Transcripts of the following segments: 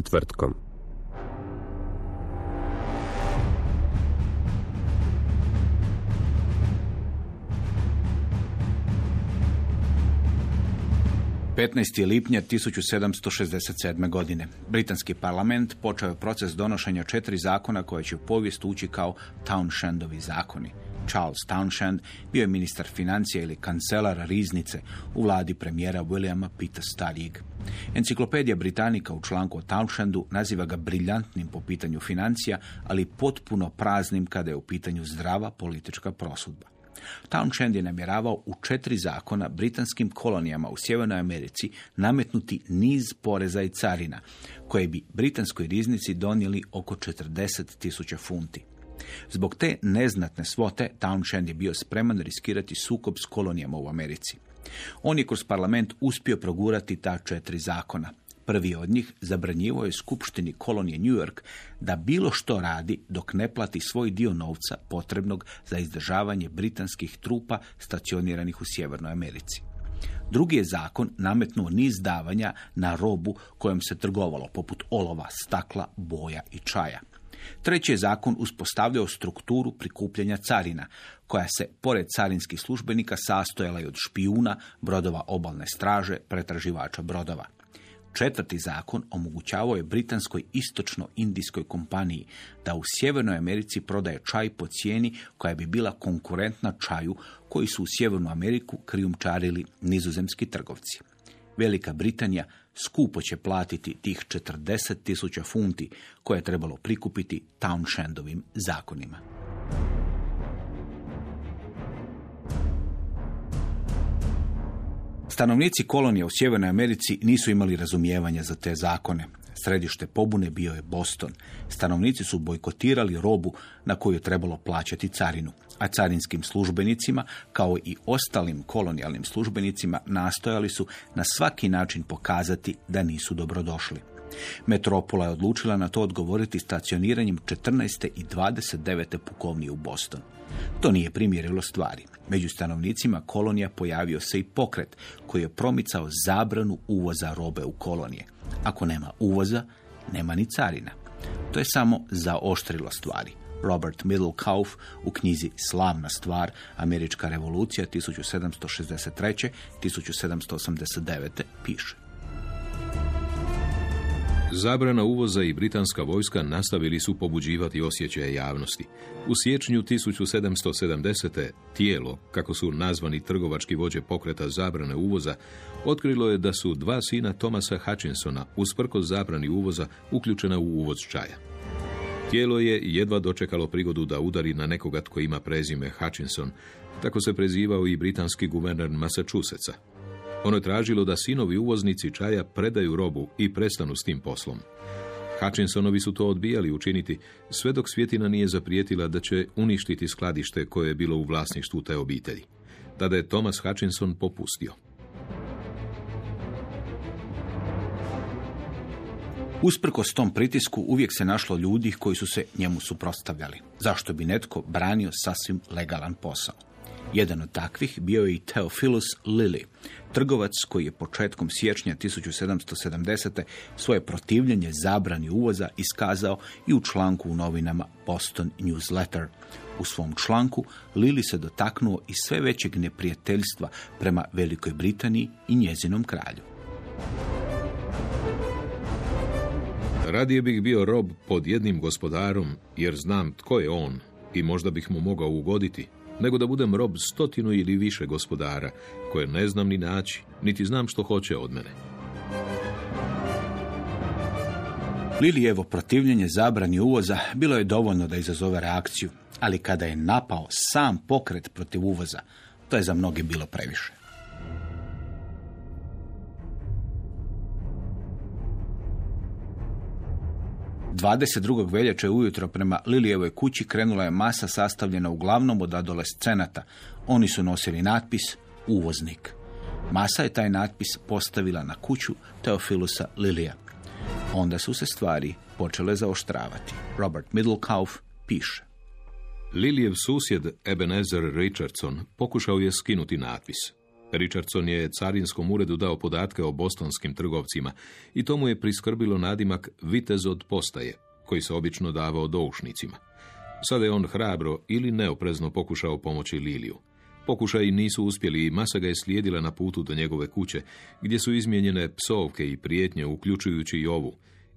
Četvrtkom. Petnaest lipnja 1767. godine. Britanski parlament počeo je proces donošenja četiri zakona koje će u povijest ući kao Townshendovi zakoni. Charles Townshend bio je ministar financija ili kancelar riznice u vladi premijera Williama Pitta starijeg. Enciklopedija Britanika u članku o Townshendu naziva ga briljantnim po pitanju financija, ali potpuno praznim kada je u pitanju zdrava politička prosudba. Townshend je namjeravao u četiri zakona britanskim kolonijama u Sjevernoj Americi nametnuti niz poreza i carina, koje bi britanskoj riznici donijeli oko 40 tisuća funti. Zbog te neznatne svote Townshend je bio spreman riskirati sukob s kolonijama u Americi. On je kroz parlament uspio progurati ta četiri zakona. Prvi od njih zabranjivo je Skupštini kolonije New York da bilo što radi dok ne plati svoj dio novca potrebnog za izdržavanje britanskih trupa stacioniranih u Sjevernoj Americi. Drugi je zakon nametnuo niz davanja na robu kojom se trgovalo, poput olova, stakla, boja i čaja. Treći je zakon uspostavljao strukturu prikupljanja carina, koja se, pored carinskih službenika, sastojala i od špijuna, brodova obalne straže, pretraživača brodova. Četvrti zakon omogućavao je britanskoj istočno-indijskoj kompaniji da u Sjevernoj Americi prodaje čaj po cijeni koja bi bila konkurentna čaju koji su u Sjevernu Ameriku krijumčarili nizozemski trgovci. Velika Britanija skupo će platiti tih 40 tisuća funti koje je trebalo prikupiti Townshendovim zakonima. Stanovnici kolonije u Sjevernoj Americi nisu imali razumijevanja za te zakone. Središte pobune bio je Boston. Stanovnici su bojkotirali robu na koju je trebalo plaćati carinu, a carinskim službenicima, kao i ostalim kolonijalnim službenicima, nastojali su na svaki način pokazati da nisu dobrodošli. Metropola je odlučila na to odgovoriti stacioniranjem 14. i 29. pukovnije u Boston. To nije primjerilo stvari. Među stanovnicima kolonija pojavio se i pokret koji je promicao zabranu uvoza robe u kolonije. Ako nema uvoza, nema ni carina. To je samo zaoštrilo stvari. Robert Middlekauff u knjizi Slavna stvar, Američka revolucija 1763. 1789. piše. Zabrana uvoza i britanska vojska nastavili su pobuđivati osjećaje javnosti. U siječnju 1770. tijelo, kako su nazvani trgovački vođe pokreta zabrane uvoza, otkrilo je da su dva sina Thomasa Hutchinsona, usprkos zabrani uvoza, uključena u uvoz čaja. Tijelo je jedva dočekalo prigodu da udari na nekoga tko ima prezime Hutchinson, tako se prezivao i britanski guverner Massachusettsa. Ono je tražilo da sinovi uvoznici čaja predaju robu i prestanu s tim poslom. Hutchinsonovi su to odbijali učiniti, sve dok svjetina nije zaprijetila da će uništiti skladište koje je bilo u vlasništvu te obitelji. Tada je Thomas Hutchinson popustio. Usprkos tom pritisku uvijek se našlo ljudi koji su se njemu suprotstavljali. Zašto bi netko branio sasvim legalan posao? Jedan od takvih bio je i Theophilus Lilly, trgovac koji je početkom siječnja 1770. svoje protivljenje zabrani uvoza iskazao i u članku u novinama Boston Newsletter. U svom članku Lilly se dotaknuo i sve većeg neprijateljstva prema Velikoj Britaniji i njezinom kralju. Radije bih bio rob pod jednim gospodarom, jer znam tko je on i možda bih mu mogao ugoditi, nego da budem rob stotinu ili više gospodara, koje ne znam ni naći, niti znam što hoće od mene. Lilijevo protivljenje zabrani uvoza bilo je dovoljno da izazove reakciju, ali kada je napao sam pokret protiv uvoza, to je za mnoge bilo previše. 22. veljače ujutro prema Lilijevoj kući krenula je masa sastavljena uglavnom od adolescenata. Oni su nosili natpis uvoznik. Masa je taj natpis postavila na kuću Teofilusa Lilija. Onda su se stvari počele zaoštravati. Robert Middlekauf piše. Lilijev susjed Ebenezer Richardson pokušao je skinuti natpis. Richardson je carinskom uredu dao podatke o bostonskim trgovcima i to mu je priskrbilo nadimak vitez od postaje, koji se obično davao doušnicima. Sada je on hrabro ili neoprezno pokušao pomoći Liliju. Pokušaji nisu uspjeli i masa ga je slijedila na putu do njegove kuće, gdje su izmijenjene psovke i prijetnje, uključujući i ovu.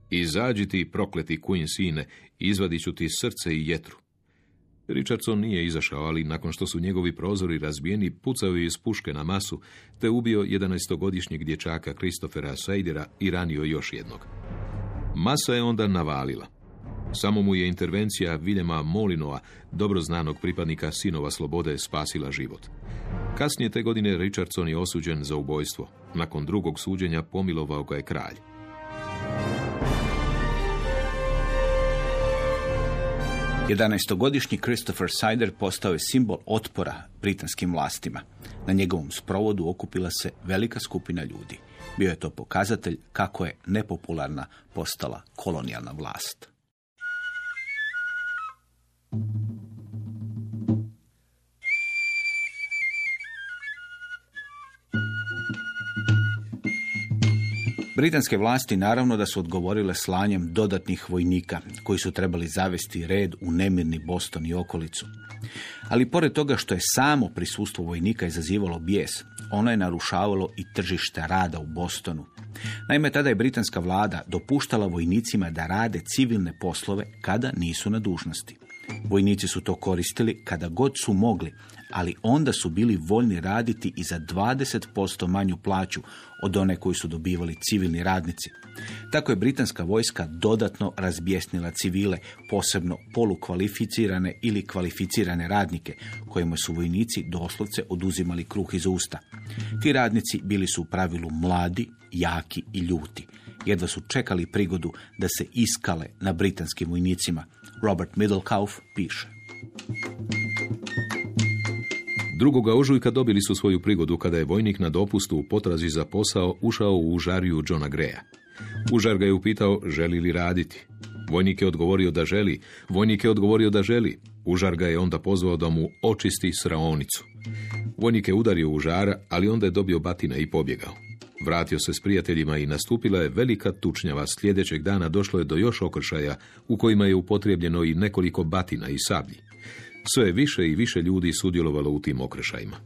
Izađi ti, prokleti Queen sine, izvadit ću ti srce i jetru. Richardson nije izašao, ali nakon što su njegovi prozori razbijeni, pucao je iz puške na masu, te ubio 11-godišnjeg dječaka Christophera Seidera i ranio još jednog. Masa je onda navalila. Samo mu je intervencija Viljema Molinova, dobro znanog pripadnika Sinova Slobode, spasila život. Kasnije te godine Richardson je osuđen za ubojstvo. Nakon drugog suđenja pomilovao ga je kralj. 11-godišnji Christopher Sider postao je simbol otpora britanskim vlastima. Na njegovom sprovodu okupila se velika skupina ljudi. Bio je to pokazatelj kako je nepopularna postala kolonijalna vlast. Britanske vlasti naravno da su odgovorile slanjem dodatnih vojnika koji su trebali zavesti red u nemirni Boston i okolicu. Ali pored toga što je samo prisustvo vojnika izazivalo bijes, ono je narušavalo i tržište rada u Bostonu. Naime, tada je britanska vlada dopuštala vojnicima da rade civilne poslove kada nisu na dužnosti. Vojnici su to koristili kada god su mogli, ali onda su bili voljni raditi i za 20% manju plaću od one koju su dobivali civilni radnici. Tako je britanska vojska dodatno razbjesnila civile, posebno polukvalificirane ili kvalificirane radnike, kojima su vojnici doslovce oduzimali kruh iz usta. Ti radnici bili su u pravilu mladi, jaki i ljuti. Jedva su čekali prigodu da se iskale na britanskim vojnicima. Robert Middlekauf piše. Drugoga ožujka dobili su svoju prigodu kada je vojnik na dopustu u potrazi za posao ušao u užariju Johna Greja. Užar ga je upitao želi li raditi. Vojnik je odgovorio da želi. Vojnik je odgovorio da želi. Užar ga je onda pozvao da mu očisti sraonicu. Vojnik je udario užara, ali onda je dobio batina i pobjegao. Vratio se s prijateljima i nastupila je velika tučnjava. Sljedećeg dana došlo je do još okršaja u kojima je upotrijebljeno i nekoliko batina i sablji. Sve više i više ljudi sudjelovalo u tim okršajima.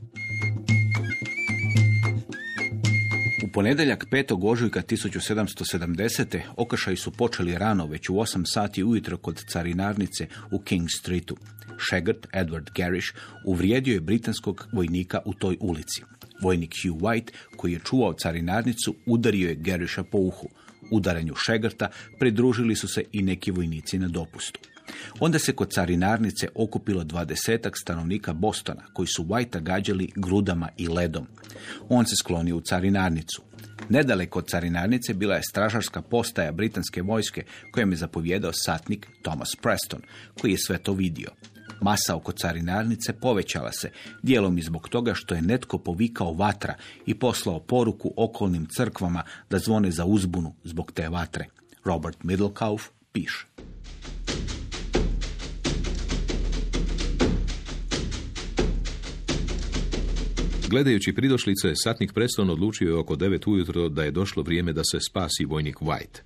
U ponedjeljak 5. ožujka 1770. okršaji su počeli rano, već u 8 sati ujutro kod carinarnice u King Streetu. Shegart Edward Garish uvrijedio je britanskog vojnika u toj ulici. Vojnik Hugh White, koji je čuvao carinarnicu, udario je Garisha po uhu. Udaranju Shegarta pridružili su se i neki vojnici na dopustu. Onda se kod carinarnice okupilo dvadesetak stanovnika Bostona, koji su Whitea gađali grudama i ledom. On se sklonio u carinarnicu. Nedaleko od carinarnice bila je stražarska postaja britanske vojske kojem je zapovjedao satnik Thomas Preston, koji je sve to vidio. Masa oko carinarnice povećala se, dijelom i zbog toga što je netko povikao vatra i poslao poruku okolnim crkvama da zvone za uzbunu zbog te vatre. Robert Middlekauf piše. Gledajući pridošlice, satnik Preston odlučio je oko devet ujutro da je došlo vrijeme da se spasi vojnik White.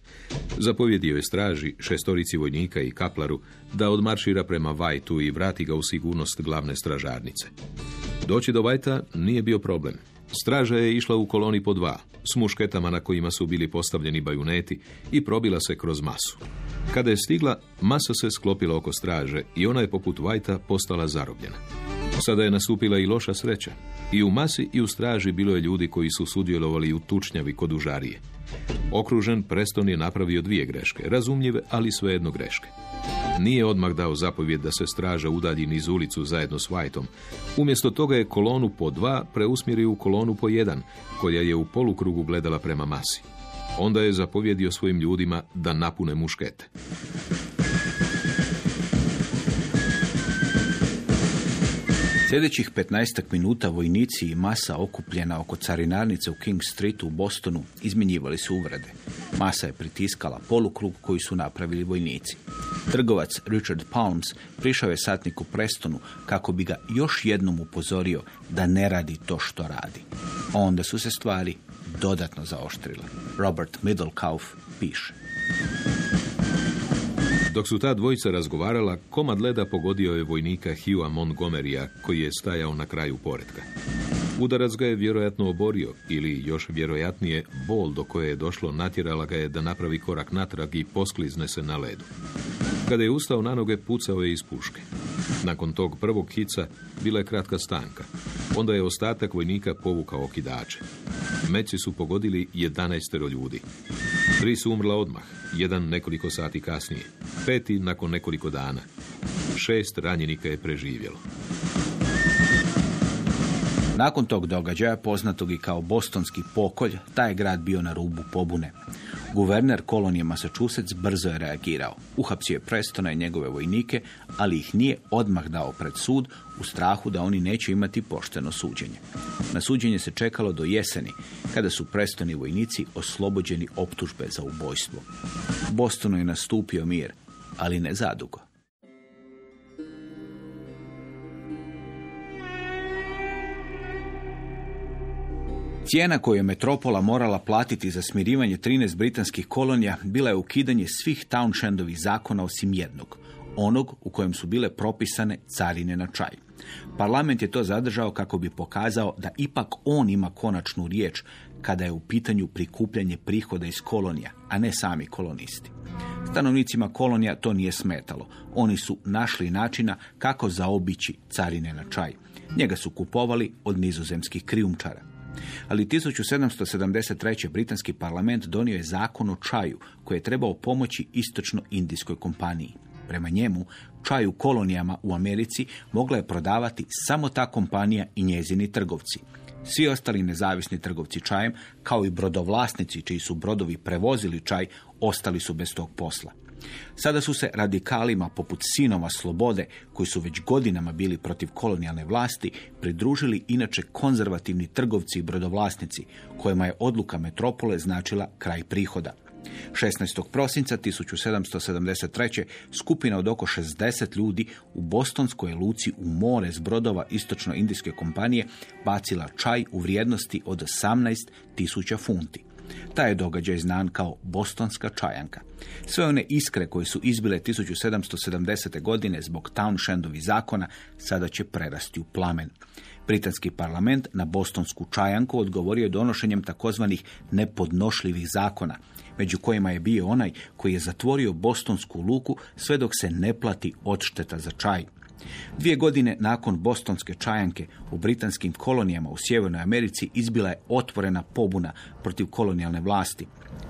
Zapovjedio je straži, šestorici vojnika i kaplaru da odmaršira prema Whiteu i vrati ga u sigurnost glavne stražarnice. Doći do Whitea nije bio problem. Straža je išla u koloni po dva, s mušketama na kojima su bili postavljeni bajuneti i probila se kroz masu. Kada je stigla, masa se sklopila oko straže i ona je poput Vajta postala zarobljena. Sada je nastupila i loša sreća. I u masi i u straži bilo je ljudi koji su sudjelovali u tučnjavi kod užarije. Okružen, Preston je napravio dvije greške, razumljive, ali svejedno greške. Nije odmah dao zapovjed da se straža udalji niz ulicu zajedno s Whiteom. Umjesto toga je kolonu po dva preusmjerio u kolonu po jedan, koja je u polukrugu gledala prema masi. Onda je zapovjedio svojim ljudima da napune muškete. Sljedećih 15 minuta vojnici i masa okupljena oko carinarnice u King Streetu u Bostonu izmjenjivali su uvrede. Masa je pritiskala polukrug koji su napravili vojnici. Trgovac Richard Palms prišao je satniku Prestonu kako bi ga još jednom upozorio da ne radi to što radi. Onda su se stvari dodatno zaoštrile. Robert Middlekauf piše. Dok su ta dvojica razgovarala, komad leda pogodio je vojnika Hugha Montgomerya, koji je stajao na kraju poredka. Udarac ga je vjerojatno oborio, ili još vjerojatnije, bol do koje je došlo natjerala ga je da napravi korak natrag i posklizne se na ledu. Kada je ustao na noge, pucao je iz puške. Nakon tog prvog hica bila je kratka stanka. Onda je ostatak vojnika povukao okidače. Meci su pogodili 11 ljudi. Tri su umrla odmah, jedan nekoliko sati kasnije, peti nakon nekoliko dana. Šest ranjenika je preživjelo. Nakon tog događaja, poznatog i kao Bostonski pokolj, taj grad bio na rubu pobune. Guverner kolonije Massachusetts brzo je reagirao. Uhapsio je Prestona i njegove vojnike, ali ih nije odmah dao pred sud u strahu da oni neće imati pošteno suđenje. Na suđenje se čekalo do jeseni, kada su Prestoni vojnici oslobođeni optužbe za ubojstvo. Bostonu je nastupio mir, ali ne zadugo. Cijena koju je metropola morala platiti za smirivanje 13 britanskih kolonija bila je ukidanje svih Townshendovih zakona osim jednog, onog u kojem su bile propisane carine na čaj. Parlament je to zadržao kako bi pokazao da ipak on ima konačnu riječ kada je u pitanju prikupljanje prihoda iz kolonija, a ne sami kolonisti. Stanovnicima kolonija to nije smetalo. Oni su našli načina kako zaobići carine na čaj. Njega su kupovali od nizozemskih krijumčara. Ali 1773. britanski parlament donio je zakon o čaju koji je trebao pomoći istočno-indijskoj kompaniji. Prema njemu, čaj u kolonijama u Americi mogla je prodavati samo ta kompanija i njezini trgovci. Svi ostali nezavisni trgovci čajem, kao i brodovlasnici čiji su brodovi prevozili čaj, ostali su bez tog posla. Sada su se radikalima poput sinova slobode, koji su već godinama bili protiv kolonijalne vlasti, pridružili inače konzervativni trgovci i brodovlasnici, kojima je odluka metropole značila kraj prihoda. 16. prosinca 1773. skupina od oko 60 ljudi u Bostonskoj luci u more s brodova Istočno-Indijske kompanije bacila čaj u vrijednosti od 18.000 funti. Taj je događaj znan kao Bostonska čajanka. Sve one iskre koje su izbile 1770. godine zbog Townshendovi zakona sada će prerasti u plamen. Britanski parlament na Bostonsku čajanku odgovorio je donošenjem takozvanih nepodnošljivih zakona, među kojima je bio onaj koji je zatvorio Bostonsku luku sve dok se ne plati odšteta za čaj. Dvije godine nakon Bostonske čajanke u britanskim kolonijama u Sjevernoj Americi izbila je otvorena pobuna protiv kolonijalne vlasti.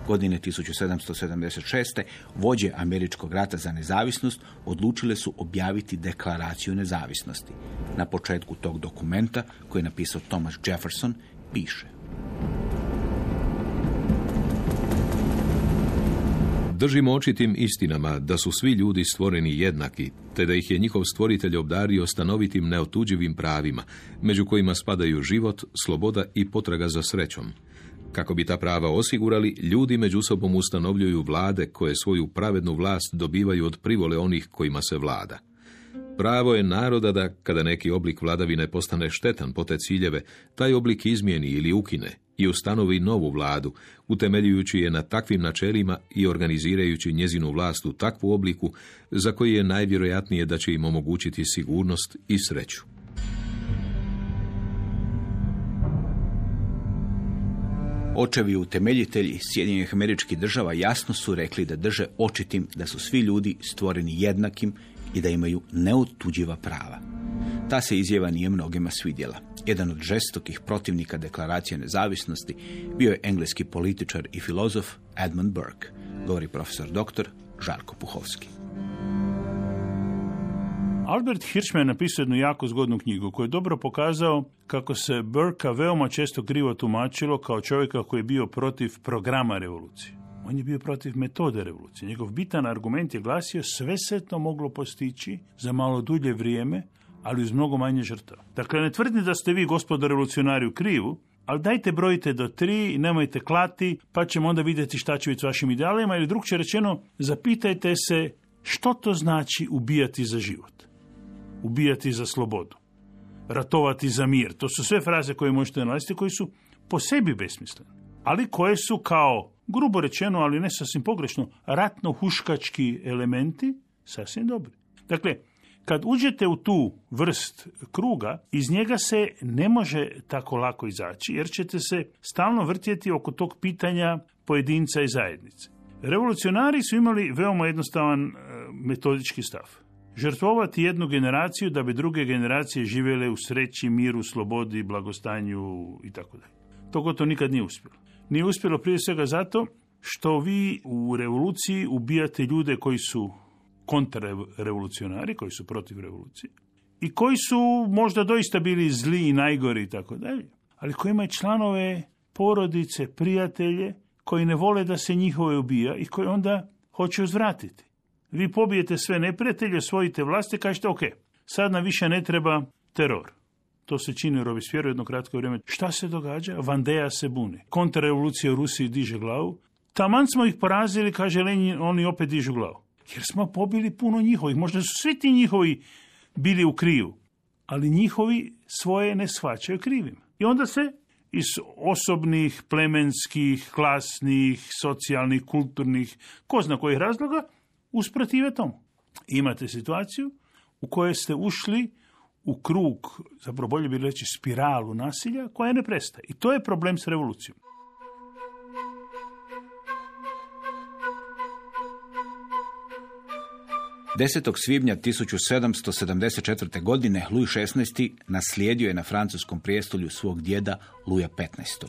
Godine 1776. vođe Američkog rata za nezavisnost odlučile su objaviti deklaraciju nezavisnosti. Na početku tog dokumenta, koji je napisao Thomas Jefferson, piše Držimo očitim istinama da su svi ljudi stvoreni jednaki, te da ih je njihov stvoritelj obdario stanovitim neotuđivim pravima, među kojima spadaju život, sloboda i potraga za srećom. Kako bi ta prava osigurali, ljudi među sobom ustanovljuju vlade koje svoju pravednu vlast dobivaju od privole onih kojima se vlada. Pravo je naroda da, kada neki oblik vladavine postane štetan po te ciljeve, taj oblik izmijeni ili ukine i ustanovi novu vladu, utemeljujući je na takvim načelima i organizirajući njezinu vlast u takvu obliku za koji je najvjerojatnije da će im omogućiti sigurnost i sreću. Očevi utemeljitelji Sjedinjenih američkih država jasno su rekli da drže očitim da su svi ljudi stvoreni jednakim i da imaju neotuđiva prava. Ta se izjava nije mnogima svidjela. Jedan od žestokih protivnika deklaracije nezavisnosti bio je engleski političar i filozof Edmund Burke, govori profesor dr. Žarko Puhovski. Albert Hirschman napisao jednu jako zgodnu knjigu koju je dobro pokazao kako se Burka veoma često krivo tumačilo kao čovjeka koji je bio protiv programa revolucije. On je bio protiv metode revolucije. Njegov bitan argument je glasio sve se to moglo postići za malo dulje vrijeme, ali uz mnogo manje žrtava. Dakle, ne tvrdim da ste vi, gospodo revolucionari, u krivu, ali dajte brojite do tri nemojte klati, pa ćemo onda vidjeti šta će biti vašim idealima, ili drugče rečeno, zapitajte se što to znači ubijati za život ubijati za slobodu, ratovati za mir. To su sve fraze koje možete nalaziti koji su po sebi besmislene, ali koje su kao, grubo rečeno, ali ne sasvim pogrešno, ratno-huškački elementi sasvim dobri. Dakle, kad uđete u tu vrst kruga, iz njega se ne može tako lako izaći, jer ćete se stalno vrtjeti oko tog pitanja pojedinca i zajednice. Revolucionari su imali veoma jednostavan e, metodički stav žrtvovati jednu generaciju da bi druge generacije živjele u sreći, miru, slobodi, blagostanju i tako dalje. To gotovo nikad nije uspjelo. Nije uspjelo prije svega zato što vi u revoluciji ubijate ljude koji su kontrarevolucionari, koji su protiv revolucije i koji su možda doista bili zli i najgori i tako dalje, ali koji imaju članove porodice, prijatelje koji ne vole da se njihove ubija i koji onda hoće uzvratiti. Vi pobijete sve neprijatelje, osvojite vlasti, kažete, ok, sad nam više ne treba teror. To se čini u Robespierre jedno kratko vrijeme. Šta se događa? Vandeja se buni. Kontrarevolucija u Rusiji diže glavu. Taman smo ih porazili, kaže Lenin, oni opet dižu glavu. Jer smo pobili puno njihovih. Možda su svi ti njihovi bili u kriju. Ali njihovi svoje ne shvaćaju krivim. I onda se iz osobnih, plemenskih, klasnih, socijalnih, kulturnih, ko zna kojih razloga, usprotive tomu. Imate situaciju u kojoj ste ušli u krug, zapravo bolje bi reći spiralu nasilja, koja ne prestaje. I to je problem s revolucijom. 10. svibnja 1774. godine Louis XVI. naslijedio je na francuskom prijestolju svog djeda Luja XV.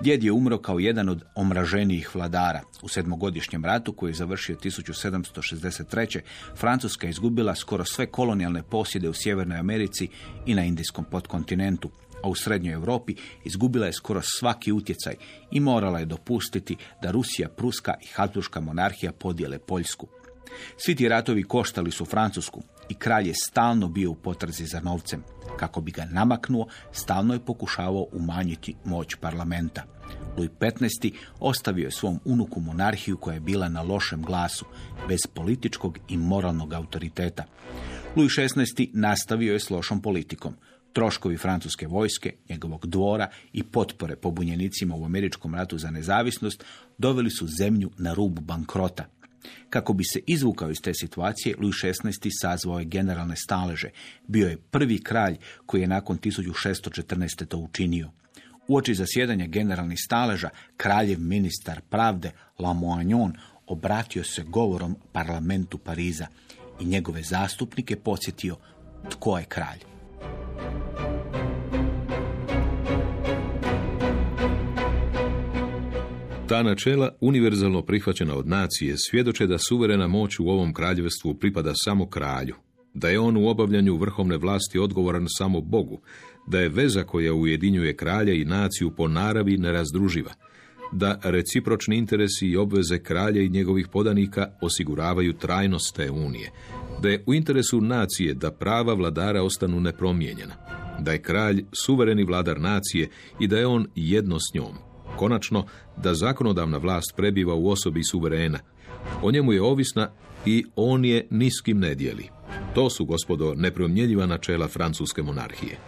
Djed je umro kao jedan od omraženijih vladara. U sedmogodišnjem ratu koji je završio 1763. Francuska je izgubila skoro sve kolonijalne posjede u Sjevernoj Americi i na Indijskom podkontinentu a u Srednjoj Europi izgubila je skoro svaki utjecaj i morala je dopustiti da Rusija, Pruska i Habsburška monarhija podijele Poljsku. Svi ti ratovi koštali su Francusku i kralj je stalno bio u potrazi za novcem. Kako bi ga namaknuo, stalno je pokušavao umanjiti moć parlamenta. Louis XV. ostavio je svom unuku monarhiju koja je bila na lošem glasu, bez političkog i moralnog autoriteta. Louis XVI. nastavio je s lošom politikom. Troškovi francuske vojske, njegovog dvora i potpore pobunjenicima u američkom ratu za nezavisnost doveli su zemlju na rub bankrota. Kako bi se izvukao iz te situacije, Louis XVI. sazvao je generalne staleže. Bio je prvi kralj koji je nakon 1614. to učinio. Uoči zasjedanja generalnih staleža, kraljev ministar pravde Lamoignon obratio se govorom parlamentu Pariza i njegove zastupnike podsjetio tko je kralj. Ta načela, univerzalno prihvaćena od nacije, svjedoče da suverena moć u ovom kraljevstvu pripada samo kralju, da je on u obavljanju vrhovne vlasti odgovoran samo Bogu, da je veza koja ujedinjuje kralja i naciju po naravi nerazdruživa, da recipročni interesi i obveze kralja i njegovih podanika osiguravaju trajnost te unije, da je u interesu nacije da prava vladara ostanu nepromijenjena, da je kralj suvereni vladar nacije i da je on jedno s njom, konačno da zakonodavna vlast prebiva u osobi suverena. O njemu je ovisna i on je niskim ne dijeli. To su, gospodo, nepromjenjiva načela francuske monarhije.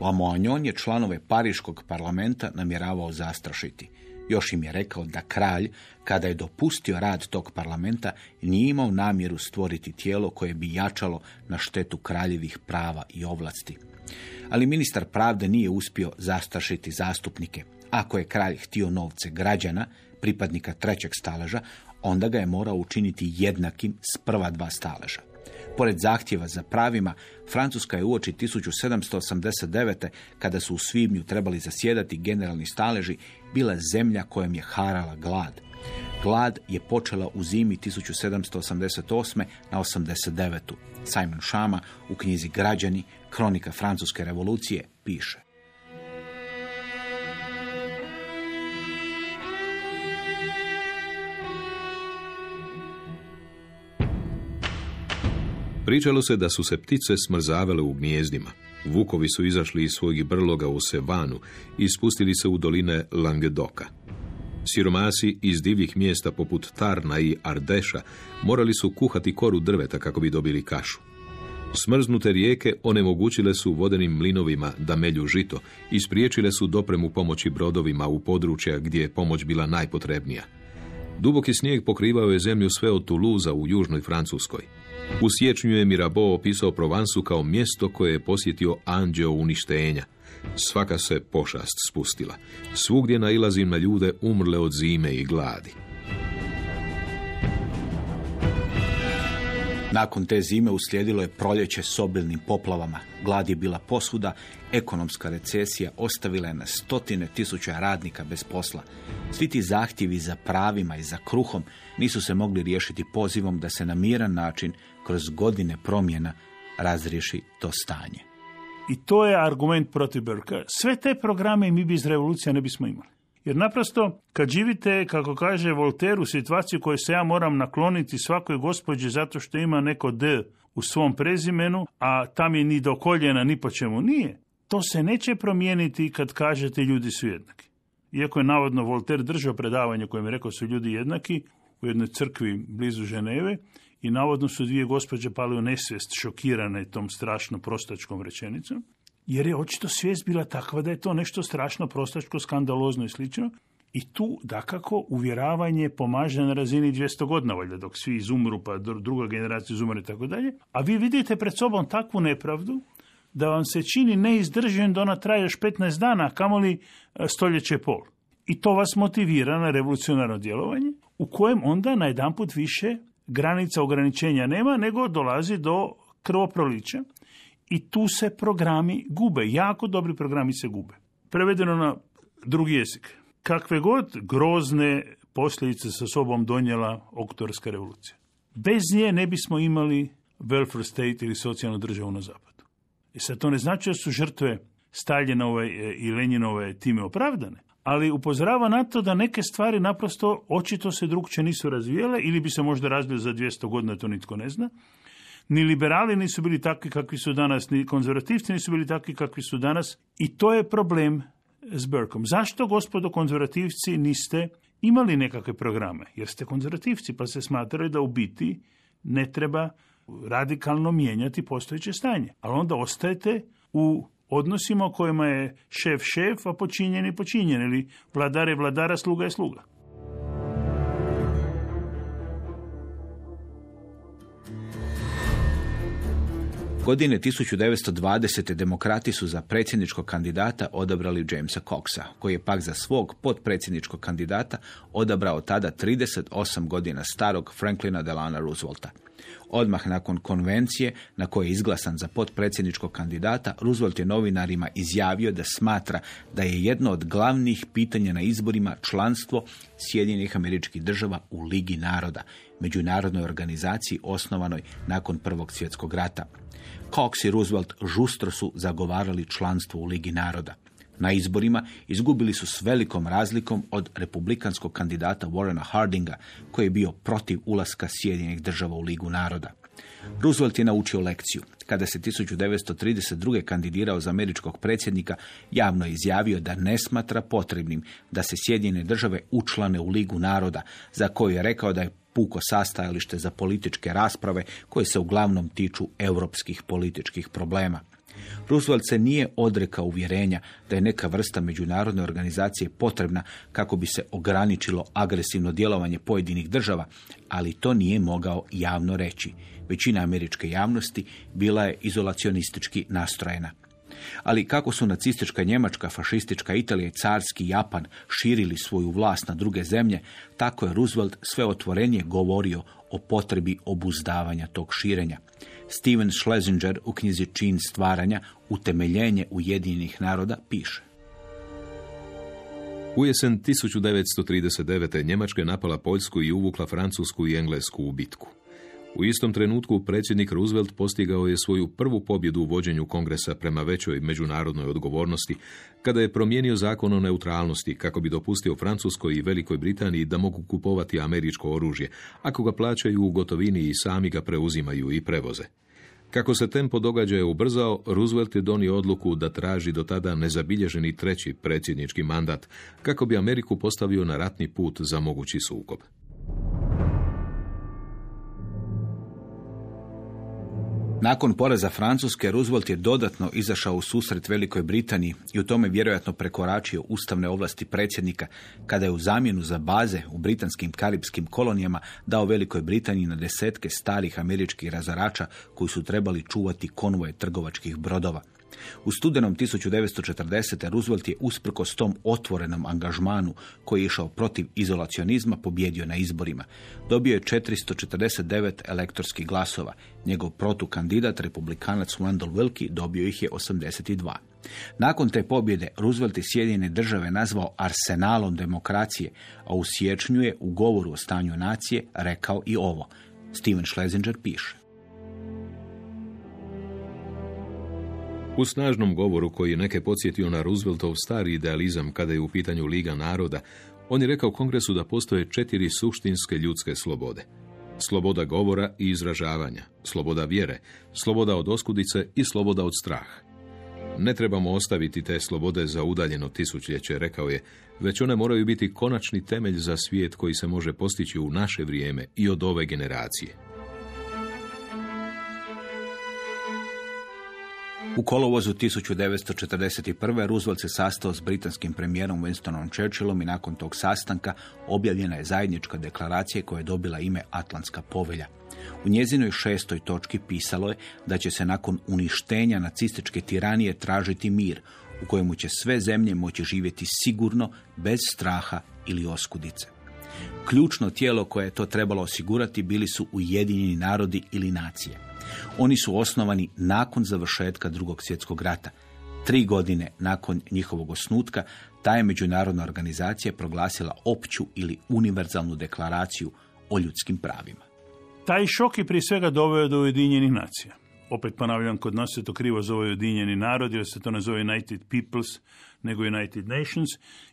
Lamoignon je članove Pariškog parlamenta namjeravao zastrašiti. Još im je rekao da kralj, kada je dopustio rad tog parlamenta, nije imao namjeru stvoriti tijelo koje bi jačalo na štetu kraljevih prava i ovlasti. Ali ministar pravde nije uspio zastrašiti zastupnike. Ako je kralj htio novce građana, pripadnika trećeg staleža, onda ga je morao učiniti jednakim s prva dva staleža. Pored zahtjeva za pravima, Francuska je uoči 1789. kada su u svibnju trebali zasjedati generalni staleži, bila zemlja kojom je harala glad. Glad je počela u zimi 1788. na 89. Simon Šama u knjizi Građani, kronika Francuske revolucije, piše. Pričalo se da su se ptice smrzavale u gnjezdima. Vukovi su izašli iz svojih brloga u Sevanu i spustili se u doline Langedoka. Siromasi iz divljih mjesta poput Tarna i Ardeša morali su kuhati koru drveta kako bi dobili kašu. Smrznute rijeke onemogućile su vodenim mlinovima da melju žito i spriječile su dopremu pomoći brodovima u područja gdje je pomoć bila najpotrebnija. Duboki snijeg pokrivao je zemlju sve od Tuluza u južnoj Francuskoj. U siječnju je Mirabeau opisao Provansu kao mjesto koje je posjetio anđeo uništenja. Svaka se pošast spustila. Svugdje nailazim na ljude umrle od zime i gladi. Nakon te zime uslijedilo je proljeće s obilnim poplavama. Glad je bila posvuda, ekonomska recesija ostavila je na stotine tisuća radnika bez posla. Svi ti zahtjevi za pravima i za kruhom nisu se mogli riješiti pozivom da se na miran način, kroz godine promjena, razriješi to stanje. I to je argument protiv Burka. Sve te programe mi bi iz revolucija ne bismo imali. Jer naprosto, kad živite, kako kaže Voltaire, u situaciju koju se ja moram nakloniti svakoj gospođi zato što ima neko D u svom prezimenu, a tam je ni do koljena, ni po čemu nije, to se neće promijeniti kad kažete ljudi su jednaki. Iako je navodno Voltaire držao predavanje kojem je rekao su ljudi jednaki u jednoj crkvi blizu Ženeve i navodno su dvije gospođe pale u nesvijest šokirane tom strašno prostačkom rečenicom jer je očito svijest bila takva da je to nešto strašno prostačko, skandalozno i slično. I tu, dakako, uvjeravanje pomaže na razini 200 godina, valjda, dok svi izumru, pa druga generacija izumre i tako dalje. A vi vidite pred sobom takvu nepravdu da vam se čini neizdržen da ona traje još 15 dana, kamoli e, stoljeće pol. I to vas motivira na revolucionarno djelovanje, u kojem onda na put više granica ograničenja nema, nego dolazi do krvoprolića i tu se programi gube. Jako dobri programi se gube. Prevedeno na drugi jezik. Kakve god grozne posljedice sa sobom donijela oktorska revolucija. Bez nje ne bismo imali welfare state ili socijalnu državu na zapadu. I sad to ne znači da su žrtve Staljinove e, i Lenjinove time opravdane, ali upozorava na to da neke stvari naprosto očito se drugče nisu razvijele ili bi se možda razvile za 200 godina, to nitko ne zna, ni liberali nisu bili takvi kakvi su danas, ni konzervativci nisu bili takvi kakvi su danas. I to je problem s Burkom. Zašto, gospodo konzervativci, niste imali nekakve programe? Jer ste konzervativci, pa se smatrali da u biti ne treba radikalno mijenjati postojeće stanje. Ali onda ostajete u odnosima u kojima je šef šef, a počinjen je počinjen, ili vladar je vladara, sluga je sluga. Godine 1920. demokrati su za predsjedničkog kandidata odabrali Jamesa Coxa, koji je pak za svog potpredsjedničkog kandidata odabrao tada 38 godina starog Franklina Delana Roosevelta. Odmah nakon konvencije na kojoj je izglasan za potpredsjedničkog kandidata, Roosevelt je novinarima izjavio da smatra da je jedno od glavnih pitanja na izborima članstvo Sjedinjenih američkih država u Ligi naroda, međunarodnoj organizaciji osnovanoj nakon Prvog svjetskog rata. Cox i Roosevelt žustro su zagovarali članstvo u Ligi naroda. Na izborima izgubili su s velikom razlikom od republikanskog kandidata Warrena Hardinga, koji je bio protiv ulaska Sjedinjenih država u Ligu naroda. Roosevelt je naučio lekciju. Kada se 1932. kandidirao za američkog predsjednika, javno je izjavio da ne smatra potrebnim da se Sjedinjene države učlane u Ligu naroda, za koju je rekao da je puko sastajalište za političke rasprave koje se uglavnom tiču europskih političkih problema. Roosevelt se nije odrekao uvjerenja da je neka vrsta međunarodne organizacije potrebna kako bi se ograničilo agresivno djelovanje pojedinih država, ali to nije mogao javno reći. Većina američke javnosti bila je izolacionistički nastrojena. Ali kako su nacistička Njemačka, fašistička Italija i carski Japan širili svoju vlast na druge zemlje, tako je Roosevelt sve otvorenije govorio o potrebi obuzdavanja tog širenja. Steven Schlesinger u knjizi Čin stvaranja, utemeljenje Ujedinjenih naroda, piše. U jesen 1939. Njemačka je napala Poljsku i uvukla Francusku i Englesku u bitku. U istom trenutku predsjednik Roosevelt postigao je svoju prvu pobjedu u vođenju kongresa prema većoj međunarodnoj odgovornosti, kada je promijenio zakon o neutralnosti kako bi dopustio Francuskoj i Velikoj Britaniji da mogu kupovati američko oružje, ako ga plaćaju u gotovini i sami ga preuzimaju i prevoze. Kako se tempo događaja ubrzao, Roosevelt je donio odluku da traži do tada nezabilježeni treći predsjednički mandat, kako bi Ameriku postavio na ratni put za mogući sukob. Nakon poraza Francuske, Roosevelt je dodatno izašao u susret Velikoj Britaniji i u tome vjerojatno prekoračio ustavne ovlasti predsjednika kada je u zamjenu za baze u britanskim karibskim kolonijama dao Velikoj Britaniji na desetke starih američkih razarača koji su trebali čuvati konvoje trgovačkih brodova. U studenom 1940. Roosevelt je usprkos tom otvorenom angažmanu koji je išao protiv izolacionizma pobjedio na izborima. Dobio je 449 elektorskih glasova. Njegov protukandidat, republikanac Wendell Wilkie, dobio ih je 82. Nakon te pobjede Roosevelt je Sjedinjene države nazvao arsenalom demokracije, a u siječnju je u govoru o stanju nacije rekao i ovo. Steven Schlesinger piše. U snažnom govoru koji je neke podsjetio na Rooseveltov stari idealizam kada je u pitanju Liga naroda, on je rekao kongresu da postoje četiri suštinske ljudske slobode. Sloboda govora i izražavanja, sloboda vjere, sloboda od oskudice i sloboda od straha. Ne trebamo ostaviti te slobode za udaljeno tisućljeće, rekao je, već one moraju biti konačni temelj za svijet koji se može postići u naše vrijeme i od ove generacije. U kolovozu 1941. Roosevelt se sastao s britanskim premijerom Winstonom Churchillom i nakon tog sastanka objavljena je zajednička deklaracija koja je dobila ime Atlantska povelja. U njezinoj šestoj točki pisalo je da će se nakon uništenja nacističke tiranije tražiti mir, u kojemu će sve zemlje moći živjeti sigurno, bez straha ili oskudice. Ključno tijelo koje je to trebalo osigurati bili su Ujedinjeni narodi ili nacije. Oni su osnovani nakon završetka drugog svjetskog rata. Tri godine nakon njihovog osnutka, ta je međunarodna organizacija proglasila opću ili univerzalnu deklaraciju o ljudskim pravima. Taj šok je prije svega doveo do Ujedinjenih nacija. Opet ponavljam, kod nas se to krivo zove Ujedinjeni narod, jer se to nazove United Peoples, nego United Nations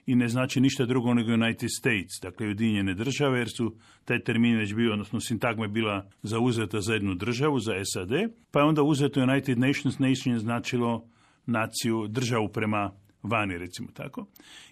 i ne znači ništa drugo nego United States, dakle Ujedinjene države, jer su taj termin već bio, odnosno sintagma je bila zauzeta za jednu državu, za SAD, pa je onda uzeto United Nations, nation značilo naciju, državu prema vani, recimo tako.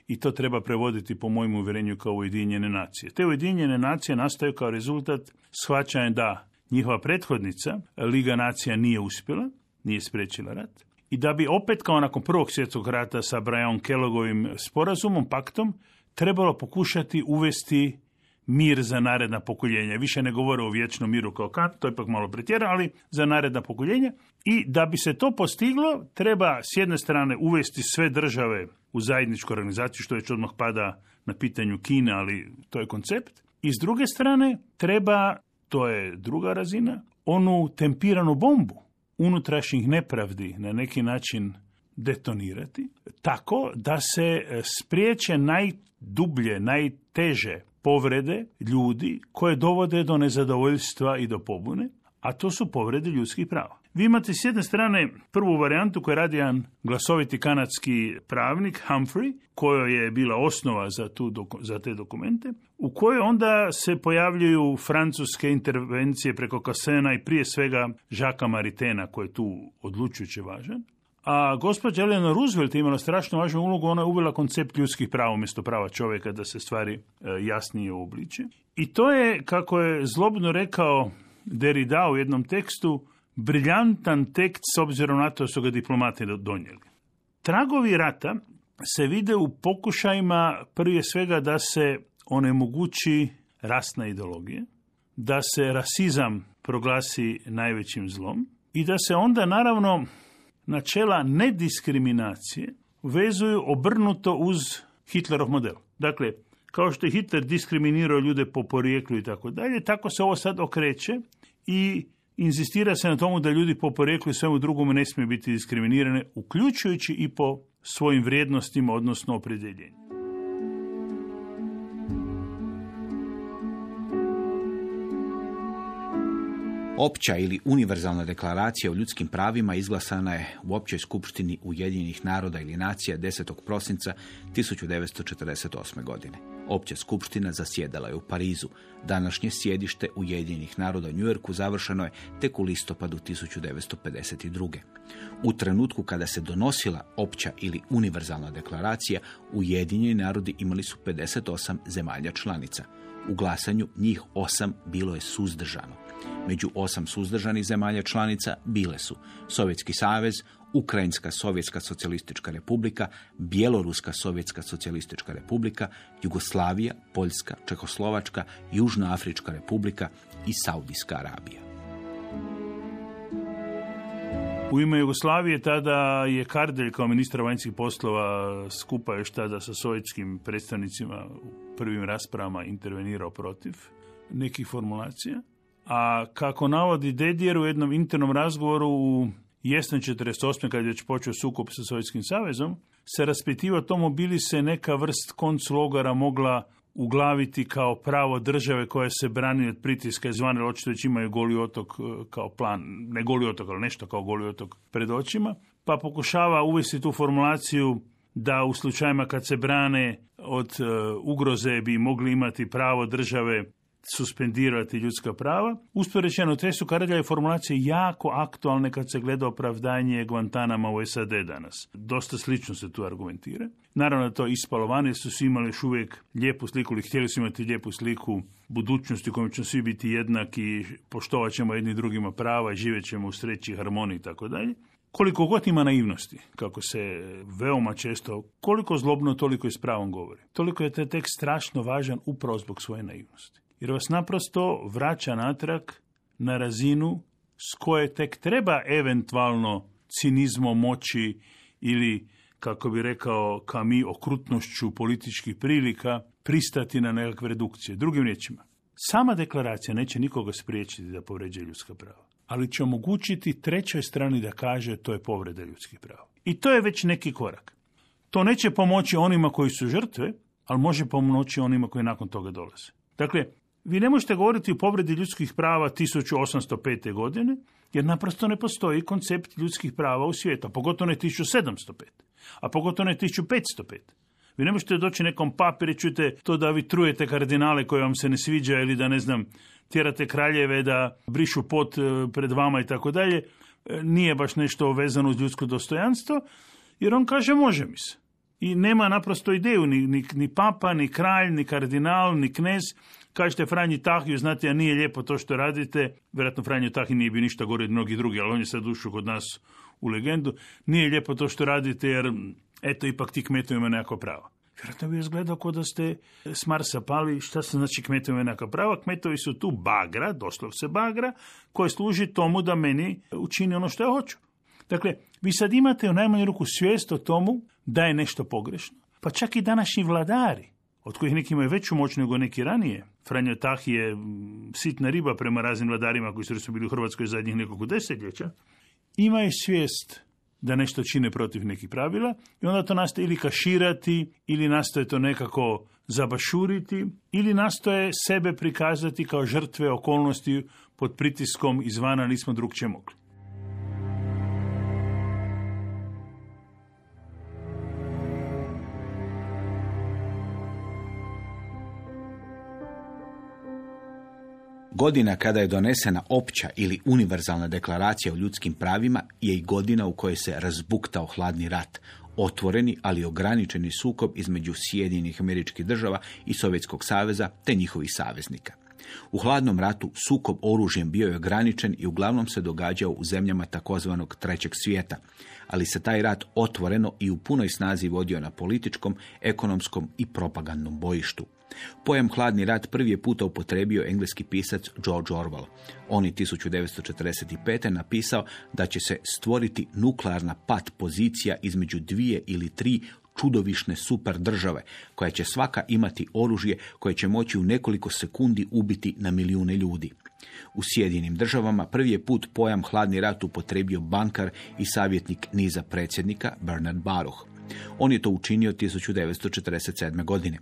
I to treba prevoditi po mojem uvjerenju kao Ujedinjene nacije. Te Ujedinjene nacije nastaju kao rezultat shvaćanja da njihova prethodnica, Liga nacija, nije uspjela, nije spriječila rat, i da bi opet kao nakon prvog svjetskog rata sa Brian Kellogovim sporazumom, paktom, trebalo pokušati uvesti mir za naredna pokoljenja. Više ne govore o vječnom miru kao kad, to je ipak malo pretjera, ali za naredna pokoljenja. I da bi se to postiglo, treba s jedne strane uvesti sve države u zajedničku organizaciju, što već odmah pada na pitanju Kine, ali to je koncept. I s druge strane, treba, to je druga razina, onu tempiranu bombu unutrašnjih nepravdi na neki način detonirati, tako da se e, spriječe najdublje, najteže povrede ljudi koje dovode do nezadovoljstva i do pobune, a to su povrede ljudskih prava. Vi imate s jedne strane prvu varijantu koju radi jedan glasoviti kanadski pravnik Humphrey, kojoj je bila osnova za, tu, za te dokumente, u kojoj onda se pojavljuju francuske intervencije preko Kasena i prije svega Žaka Maritena, koji je tu odlučujuće važan. A gospođa Elena Roosevelt je imala strašno važnu ulogu, ona je uvela koncept ljudskih prava umjesto prava čovjeka da se stvari e, jasnije obliče. I to je, kako je zlobno rekao Derrida u jednom tekstu, briljantan tekst s obzirom na to su ga diplomati donijeli. Tragovi rata se vide u pokušajima prije svega da se onemogući rasna ideologija, da se rasizam proglasi najvećim zlom i da se onda naravno načela nediskriminacije vezuju obrnuto uz Hitlerov model. Dakle, kao što je Hitler diskriminirao ljude po porijeklu i tako dalje, tako se ovo sad okreće i inzistira se na tomu da ljudi po porijeklu i svemu drugome ne smiju biti diskriminirane, uključujući i po svojim vrijednostima, odnosno opredjeljenju. Opća ili univerzalna deklaracija o ljudskim pravima izglasana je u Općoj skupštini Ujedinjenih naroda ili nacija 10. prosinca 1948. godine. Opća skupština zasjedala je u Parizu. Današnje sjedište Ujedinjenih naroda u Njujorku završeno je tek u listopadu 1952. U trenutku kada se donosila opća ili univerzalna deklaracija, Ujedinjeni narodi imali su 58 zemalja članica. U glasanju njih osam bilo je suzdržano. Među osam suzdržanih zemalja članica bile su Sovjetski savez, Ukrajinska sovjetska socijalistička republika, Bjeloruska sovjetska socijalistička republika, Jugoslavija, Poljska, Čehoslovačka, Južna Afrička republika i Saudijska Arabija. U ime Jugoslavije tada je Kardelj kao ministar vanjskih poslova skupa još tada sa sovjetskim predstavnicima u prvim raspravama intervenirao protiv nekih formulacija. A kako navodi Dedijer u jednom internom razgovoru u jesen 48. kad je već počeo sukob sa Sovjetskim savezom, se raspitiva tomu bili se neka vrst konclogara mogla uglaviti kao pravo države koja se brani od pritiska izvana, jer očito već imaju goli otok e, kao plan, ne goli otok, ali nešto kao goli otok pred očima, pa pokušava uvesti tu formulaciju da u slučajima kad se brane od e, ugroze bi mogli imati pravo države suspendirati ljudska prava. Uspio rečeno, te su Karaljeve formulacije jako aktualne kad se gleda opravdanje Guantanama u SAD danas. Dosta slično se tu argumentira. Naravno da to ispalo van, jer su svi imali još uvijek lijepu sliku, ili htjeli su imati lijepu sliku budućnosti u kojoj ćemo svi biti jednaki, poštovat ćemo jedni drugima prava i živjet ćemo u sreći, harmoniji i. Koliko god ima naivnosti, kako se veoma često, koliko zlobno, toliko i s pravom govori. Toliko je taj tekst strašno važan upravo zbog svoje naivnosti jer vas naprosto vraća natrag na razinu s koje tek treba eventualno cinizmom moći ili, kako bi rekao Kami, okrutnošću političkih prilika pristati na nekakve redukcije. Drugim riječima, sama deklaracija neće nikoga spriječiti da povređuje ljudska prava, ali će omogućiti trećoj strani da kaže to je povreda ljudskih prava. I to je već neki korak. To neće pomoći onima koji su žrtve, ali može pomoći onima koji nakon toga dolaze. Dakle, vi ne možete govoriti o povredi ljudskih prava 1805. godine, jer naprosto ne postoji koncept ljudskih prava u svijetu, pogotovo ne 1705, a pogotovo ne 1505. Vi ne možete doći nekom papi i čujete to da vi trujete kardinale koje vam se ne sviđa ili da ne znam, tjerate kraljeve da brišu pot e, pred vama i tako dalje, e, nije baš nešto vezano uz ljudsko dostojanstvo, jer on kaže može mi se. I nema naprosto ideju ni, ni, ni papa, ni kralj, ni kardinal, ni knez Kažete Franji Tahiju, znate, a nije lijepo to što radite, vjerojatno Franji Tahi nije bio ništa gore od mnogih drugih, ali on je sad ušao kod nas u legendu, nije lijepo to što radite jer, eto, ipak ti kmetovi imaju nekako pravo. Vjerojatno bi izgledao kao da ste s Marsa pali, šta se znači kmetovi nekako prava? Kmetovi su tu bagra, doslovce bagra, koje služi tomu da meni učini ono što ja hoću. Dakle, vi sad imate u najmanju ruku svijest o tomu da je nešto pogrešno. Pa čak i današnji vladari od kojih neki imaju veću moć nego neki ranije. Franjo Tah je sitna riba prema raznim vladarima koji su bili u Hrvatskoj zadnjih nekoliko desetljeća, imaju svijest da nešto čine protiv nekih pravila i onda to nastoje ili kaširati ili nastoje to nekako zabašuriti ili nastoje sebe prikazati kao žrtve okolnosti pod pritiskom izvana nismo drugčije mogli. Godina kada je donesena opća ili univerzalna deklaracija o ljudskim pravima je i godina u kojoj se razbuktao hladni rat, otvoreni ali ograničeni sukob između Sjedinjenih američkih država i Sovjetskog saveza te njihovih saveznika. U hladnom ratu sukob oružjem bio je ograničen i uglavnom se događao u zemljama takozvanog trećeg svijeta, ali se taj rat otvoreno i u punoj snazi vodio na političkom, ekonomskom i propagandnom bojištu. Pojam hladni rat prvi je puta upotrebio engleski pisac George Orwell. On je 1945. napisao da će se stvoriti nuklearna pat pozicija između dvije ili tri čudovišne super države, koja će svaka imati oružje koje će moći u nekoliko sekundi ubiti na milijune ljudi. U Sjedinim državama prvi je put pojam hladni rat upotrebio bankar i savjetnik niza predsjednika Bernard Baruch. On je to učinio 1947. godine.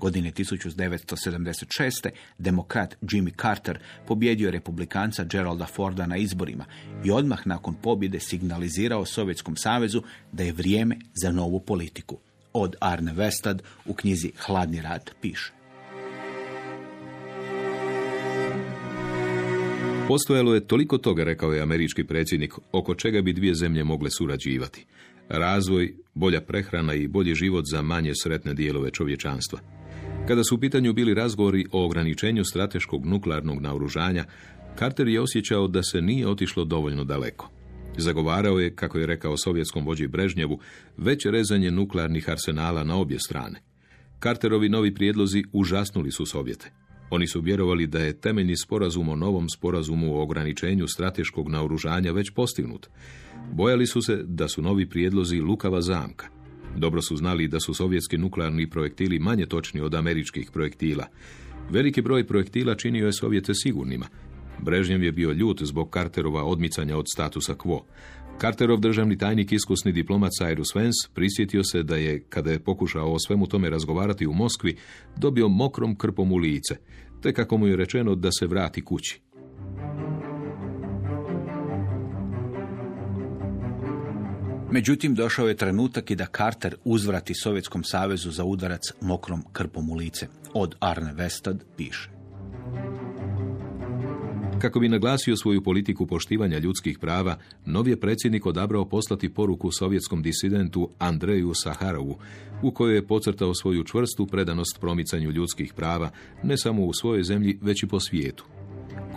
Godine 1976. demokrat Jimmy Carter pobjedio republikanca Geralda Forda na izborima i odmah nakon pobjede signalizirao Sovjetskom savezu da je vrijeme za novu politiku. Od Arne Westad u knjizi Hladni rat piše. Postojalo je toliko toga, rekao je američki predsjednik, oko čega bi dvije zemlje mogle surađivati. Razvoj, bolja prehrana i bolji život za manje sretne dijelove čovječanstva. Kada su u pitanju bili razgovori o ograničenju strateškog nuklearnog naoružanja, Carter je osjećao da se nije otišlo dovoljno daleko. Zagovarao je, kako je rekao sovjetskom vođi Brežnjevu, veće rezanje nuklearnih arsenala na obje strane. Carterovi novi prijedlozi užasnuli su Sovjete. Oni su vjerovali da je temeljni sporazum o novom sporazumu o ograničenju strateškog naoružanja već postignut. Bojali su se da su novi prijedlozi lukava zamka. Dobro su znali da su sovjetski nuklearni projektili manje točni od američkih projektila. Veliki broj projektila činio je Sovjete sigurnima. Brežnjev je bio ljut zbog Carterova odmicanja od statusa quo. Carterov državni tajnik, iskusni diplomat Cyrus Vance, prisjetio se da je, kada je pokušao o svemu tome razgovarati u Moskvi, dobio mokrom krpom u lice, te kako mu je rečeno da se vrati kući. Međutim, došao je trenutak i da Carter uzvrati Sovjetskom savezu za udarac mokrom krpom u lice. Od Arne Westad piše. Kako bi naglasio svoju politiku poštivanja ljudskih prava, novi je predsjednik odabrao poslati poruku sovjetskom disidentu Andreju Saharovu, u kojoj je pocrtao svoju čvrstu predanost promicanju ljudskih prava, ne samo u svojoj zemlji, već i po svijetu.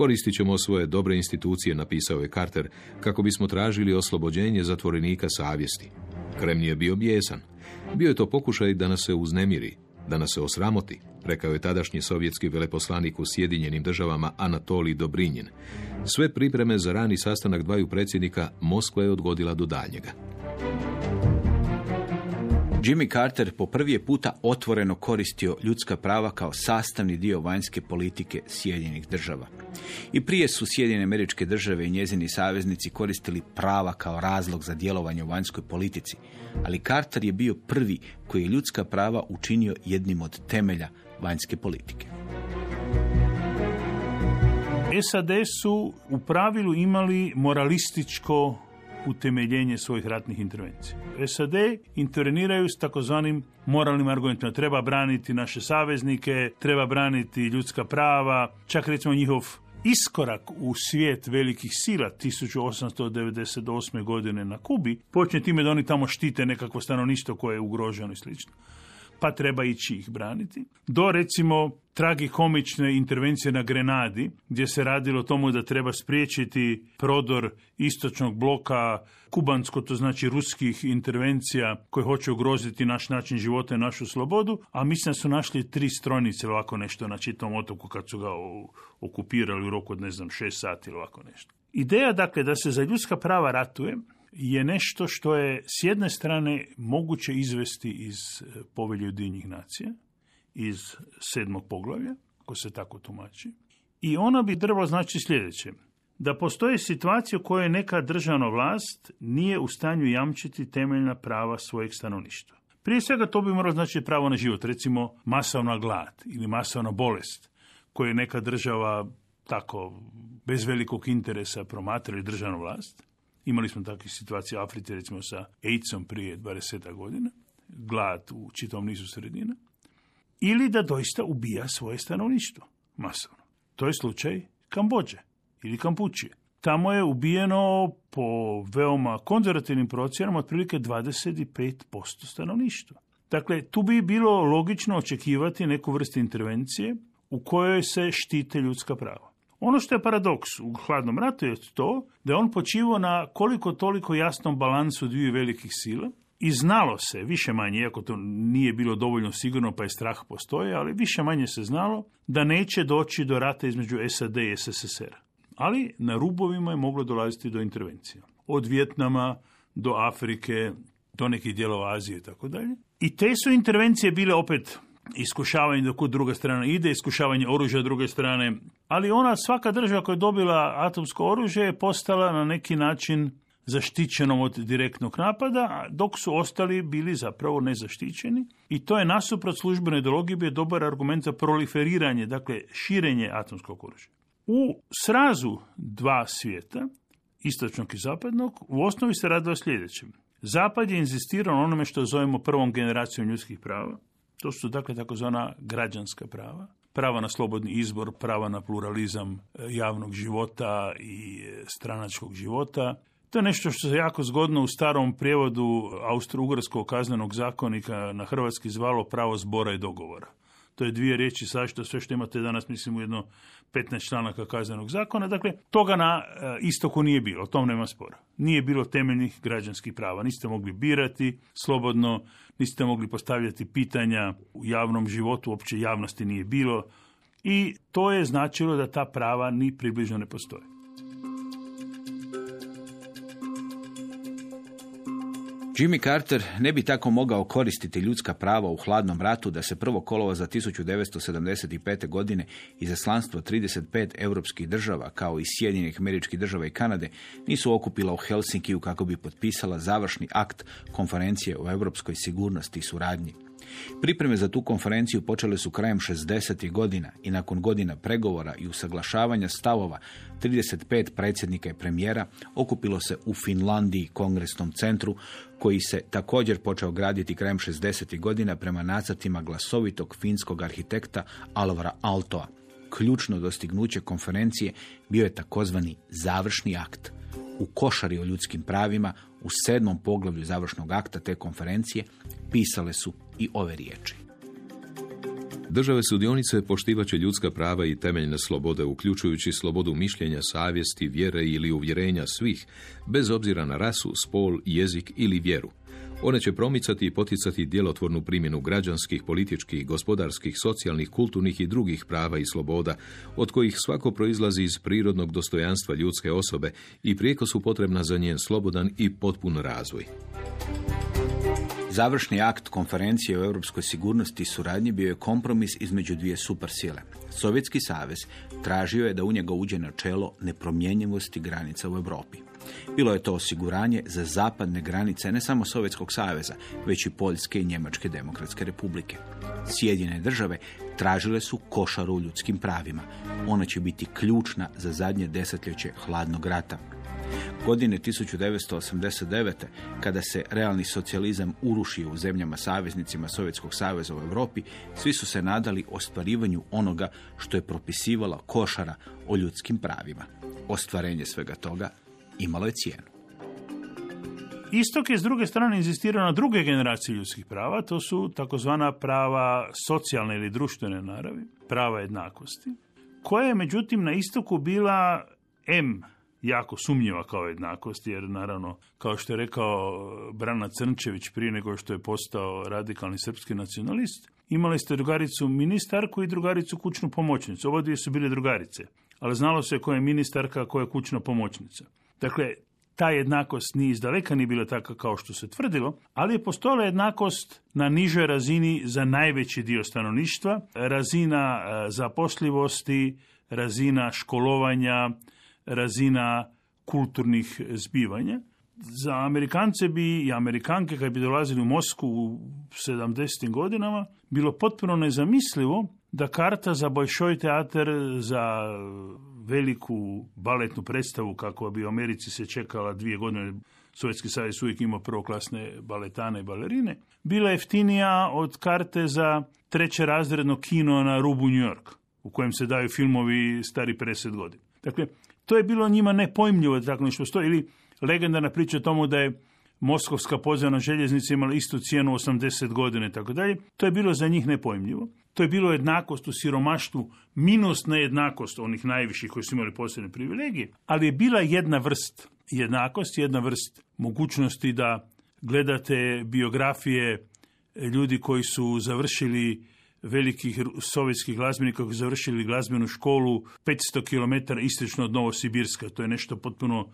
Koristit ćemo svoje dobre institucije, napisao je Carter, kako bismo tražili oslobođenje zatvorenika savjesti. Kremlj je bio bijesan. Bio je to pokušaj da nas se uznemiri, da nas se osramoti, rekao je tadašnji sovjetski veleposlanik u Sjedinjenim državama Anatolij Dobrinjen. Sve pripreme za rani sastanak dvaju predsjednika Moskva je odgodila do daljnjega. Jimmy Carter po prvi je puta otvoreno koristio ljudska prava kao sastavni dio vanjske politike Sjedinjenih država. I prije su Sjedinjene američke države i njezini saveznici koristili prava kao razlog za djelovanje u vanjskoj politici, ali Carter je bio prvi koji je ljudska prava učinio jednim od temelja vanjske politike. SAD su u pravilu imali moralističko utemeljenje svojih ratnih intervencija. SAD interveniraju s takozvanim moralnim argumentima. Treba braniti naše saveznike, treba braniti ljudska prava, čak recimo njihov iskorak u svijet velikih sila 1898. godine na Kubi počne time da oni tamo štite nekakvo stanovništvo koje je ugroženo i slično pa treba ići ih braniti, do recimo tragikomične intervencije na Grenadi, gdje se radilo o tomu da treba spriječiti prodor istočnog bloka kubansko, to znači ruskih intervencija koje hoće ugroziti naš način života i našu slobodu, a mislim da su našli tri strojnice ovako nešto na čitom otoku kad su ga okupirali u roku od ne znam šest sati ili ovako nešto. Ideja dakle da se za ljudska prava ratuje je nešto što je s jedne strane moguće izvesti iz e, povelje Ujedinjenih nacija, iz sedmog poglavlja, ko se tako tumači. I ona bi trebala znači sljedeće, da postoje situacije u kojoj neka državna vlast nije u stanju jamčiti temeljna prava svojeg stanovništva. Prije svega to bi moralo znači pravo na život, recimo masovna glad ili masovna bolest koju neka država tako bez velikog interesa promatrali državnu vlast. Imali smo takve situacije u Africi, recimo sa AIDS-om prije 20 godina, glad u čitavom nizu sredina, ili da doista ubija svoje stanovništvo masovno. To je slučaj Kambođe ili Kampučije. Tamo je ubijeno po veoma konzervativnim procjenama otprilike 25% stanovništva. Dakle, tu bi bilo logično očekivati neku vrstu intervencije u kojoj se štite ljudska prava. Ono što je paradoks u hladnom ratu je to da je on počivao na koliko toliko jasnom balansu dviju velikih sila I znalo se, više manje, iako to nije bilo dovoljno sigurno pa je strah postoje, ali više manje se znalo da neće doći do rata između SAD i SSSR. Ali na rubovima je moglo dolaziti do intervencija. Od Vjetnama do Afrike, do nekih dijelova Azije i tako dalje. I te su intervencije bile opet iskušavanje dok druga strana ide, iskušavanje oružja druge strane, ali ona svaka država koja je dobila atomsko oružje je postala na neki način zaštićenom od direktnog napada, dok su ostali bili zapravo nezaštićeni. I to je nasuprot službenoj ideologiji bio dobar argument za proliferiranje, dakle širenje atomskog oružja. U srazu dva svijeta, istočnog i zapadnog, u osnovi se radilo sljedećem. Zapad je inzistirao na onome što zovemo prvom generacijom ljudskih prava. To su dakle takozvana građanska prava. Prava na slobodni izbor, prava na pluralizam e, javnog života i e, stranačkog života. To je nešto što se jako zgodno u starom prijevodu austro-ugarskog kaznenog zakonika na hrvatski zvalo pravo zbora i dogovora. To je dvije riječi sašto sve što imate danas, mislim, u jedno 15 članaka kaznenog zakona. Dakle, toga na e, istoku nije bilo, o tom nema spora. Nije bilo temeljnih građanskih prava. Niste mogli birati slobodno, niste mogli postavljati pitanja u javnom životu, uopće javnosti nije bilo. I to je značilo da ta prava ni približno ne postoje. Jimmy Carter ne bi tako mogao koristiti ljudska prava u hladnom ratu da se prvo kolova za 1975. godine izaslanstvo 35 europskih država kao i Sjedinjenih američkih država i Kanade nisu okupila u Helsinkiju kako bi potpisala završni akt konferencije o europskoj sigurnosti i suradnji. Pripreme za tu konferenciju počele su krajem 60. godina i nakon godina pregovora i usaglašavanja stavova 35 predsjednika i premijera okupilo se u Finlandiji kongresnom centru koji se također počeo graditi krajem 60. godina prema nacrtima glasovitog finskog arhitekta Alvara Altoa. Ključno dostignuće konferencije bio je takozvani završni akt. U košari o ljudskim pravima u sedmom poglavlju završnog akta te konferencije pisale su i ove riječi. Države sudionice poštivaće ljudska prava i temeljne slobode, uključujući slobodu mišljenja, savjesti, vjere ili uvjerenja svih, bez obzira na rasu, spol, jezik ili vjeru. One će promicati i poticati djelotvornu primjenu građanskih, političkih, gospodarskih, socijalnih, kulturnih i drugih prava i sloboda, od kojih svako proizlazi iz prirodnog dostojanstva ljudske osobe i prijeko su potrebna za njen slobodan i potpun razvoj. Završni akt konferencije o europskoj sigurnosti i suradnji bio je kompromis između dvije supersile. Sovjetski savez tražio je da u njega uđe načelo nepromjenjivosti granica u Europi. Bilo je to osiguranje za zapadne granice ne samo Sovjetskog saveza, već i Poljske i Njemačke demokratske republike. Sjedine države tražile su košaru ljudskim pravima. Ona će biti ključna za zadnje desetljeće hladnog rata. Godine 1989. kada se realni socijalizam urušio u zemljama saveznicima Sovjetskog saveza u Europi, svi su se nadali ostvarivanju onoga što je propisivala košara o ljudskim pravima. Ostvarenje svega toga imalo je cijenu. Istok je s druge strane inzistirao na druge generacije ljudskih prava, to su takozvana prava socijalne ili društvene naravi, prava jednakosti, koja je međutim na istoku bila M jako sumnjiva kao jednakost, jer naravno, kao što je rekao Brana Crnčević prije nego što je postao radikalni srpski nacionalist, imali ste drugaricu ministarku i drugaricu kućnu pomoćnicu. Ovo dvije su bile drugarice, ali znalo se koja je ministarka, koja je kućna pomoćnica. Dakle, ta jednakost ni izdaleka nije bila takva kao što se tvrdilo, ali je postojala jednakost na nižoj razini za najveći dio stanovništva, razina e, zapošljivosti, razina školovanja, razina kulturnih zbivanja. Za Amerikance bi i Amerikanke kad bi dolazili u Mosku u 70. godinama bilo potpuno nezamislivo da karta za Bolšoj teatar za veliku baletnu predstavu kako bi u Americi se čekala dvije godine Sovjetski savez uvijek imao prvoklasne baletane i balerine, bila jeftinija od karte za treće razredno kino na rubu New York, u kojem se daju filmovi stari 50 godina. Dakle, to je bilo njima nepojmljivo da tako nešto stoji. Ili legendarna priča o tomu da je Moskovska podzemna željeznica imala istu cijenu 80 godina i tako dalje. To je bilo za njih nepojmljivo. To je bilo jednakost u siromaštvu, minus nejednakost onih najviših koji su imali posebne privilegije, ali je bila jedna vrst jednakost, jedna vrst mogućnosti da gledate biografije ljudi koji su završili velikih sovjetskih glazbenika koji završili glazbenu školu 500 km istočno od Novosibirska. To je nešto potpuno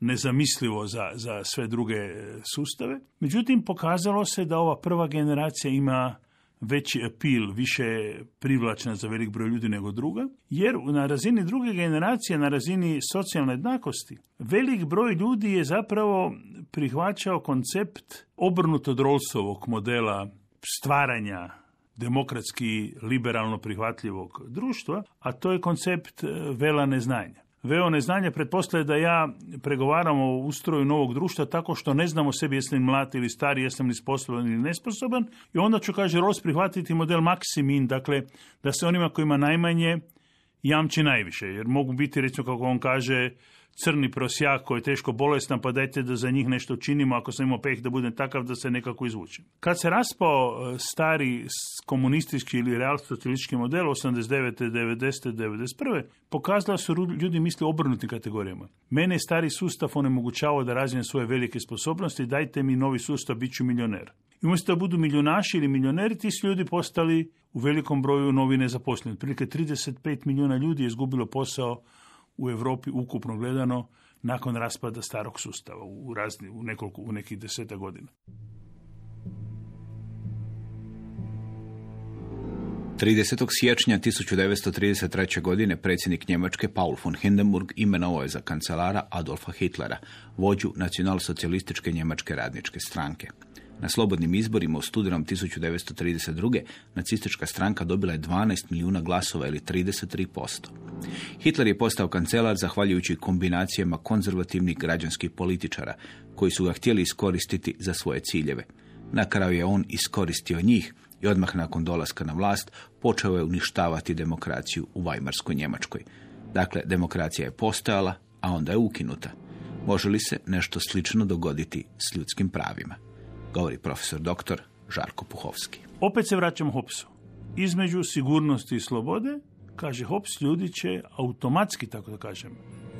nezamislivo za, za sve druge e, sustave. Međutim, pokazalo se da ova prva generacija ima veći apil, više privlačna za velik broj ljudi nego druga, jer na razini druge generacije, na razini socijalne jednakosti, velik broj ljudi je zapravo prihvaćao koncept obrnuto od Rolsovog modela stvaranja demokratski liberalno prihvatljivog društva, a to je koncept e, vela neznanja. Veo neznanje pretpostavlja da ja pregovaram o ustroju novog društva tako što ne znam o sebi jesam li mlad ili stari, jesam li sposoban ili nesposoban i onda ću, kaže Ross, prihvatiti model maksimin, dakle da se onima kojima najmanje jamči najviše, jer mogu biti, recimo kako on kaže, crni prosjak koji je teško bolestan, pa dajte da za njih nešto činimo, ako sam imao peh da budem takav da se nekako izvučem. Kad se raspao e, stari komunistički ili realsocialistički model 89. 90. 91. pokazala su ljudi misli obrnutim kategorijama. Mene stari sustav onemogućavao da razvijem svoje velike sposobnosti, dajte mi novi sustav, bit ću milioner. I umjesto da budu milionaši ili milioneri, ti su ljudi postali u velikom broju novi nezaposleni. Otprilike 35 milijuna ljudi je izgubilo posao u Europi ukupno gledano nakon raspada starog sustava u, razni, u, nekoliko, u nekih deseta godina. 30. siječnja 1933. godine predsjednik Njemačke Paul von Hindenburg imenovao je za kancelara Adolfa Hitlera, vođu nacionalsocijalističke njemačke radničke stranke. Na slobodnim izborima u studenom 1932. nacistička stranka dobila je 12 milijuna glasova ili 33%. Hitler je postao kancelar zahvaljujući kombinacijama konzervativnih građanskih političara koji su ga htjeli iskoristiti za svoje ciljeve. Na kraju je on iskoristio njih i odmah nakon dolaska na vlast počeo je uništavati demokraciju u Vajmarskoj Njemačkoj. Dakle, demokracija je postojala, a onda je ukinuta. Može li se nešto slično dogoditi s ljudskim pravima? Govori profesor doktor Žarko Puhovski. Opet se vraćamo Hopsu. Između sigurnosti i slobode, kaže Hops, ljudi će automatski, tako da kažem,